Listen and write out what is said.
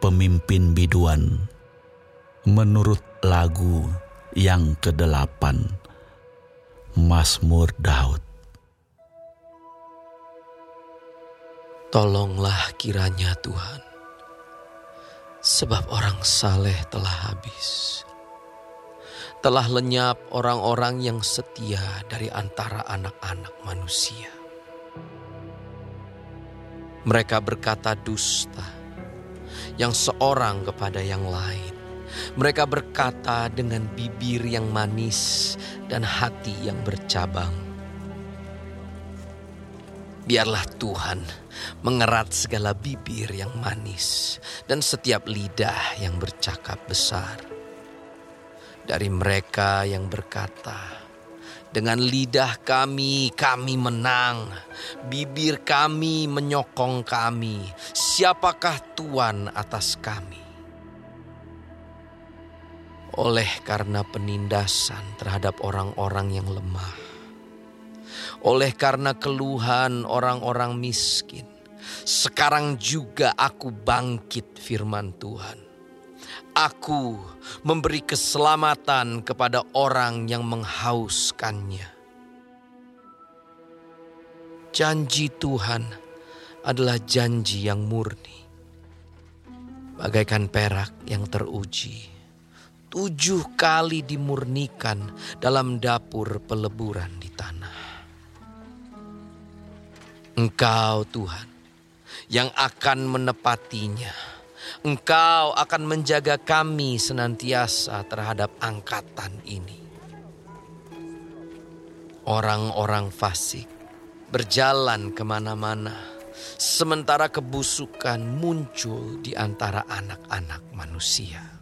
pemimpin biduan menurut lagu yang kedelapan Mazmur Daud. Tolonglah kiranya Tuhan, sebab orang saleh telah habis. Telah lenyap orang-orang yang setia dari antara anak-anak manusia. Mereka berkata dusta, yang seorang kepada yang lain. Mereka berkata dengan bibir yang manis dan hati yang bercabang. Biarlah Tuhan mengerat segala bibir yang manis dan setiap lidah yang bercakap besar. Dari mereka yang berkata, dengan lidah kami, kami menang. Bibir kami menyokong kami. Siapakah Tuhan atas kami? Oleh karena penindasan terhadap orang-orang yang lemah. Oleh karena keluhan orang-orang miskin. Sekarang juga aku bangkit firman Tuhan Aku memberi keselamatan kepada orang yang menghauskannya. Janji Tuhan adalah janji yang murni, bagaikan perak yang teruji. Tujuh kali dimurnikan dalam dapur peleburan di tanah. Engkau Tuhan yang akan menepatinya Engkau akan menjaga kami senantiasa terhadap angkatan ini. Orang-orang fasik berjalan ke mana-mana, sementara kebusukan muncul di antara anak-anak manusia.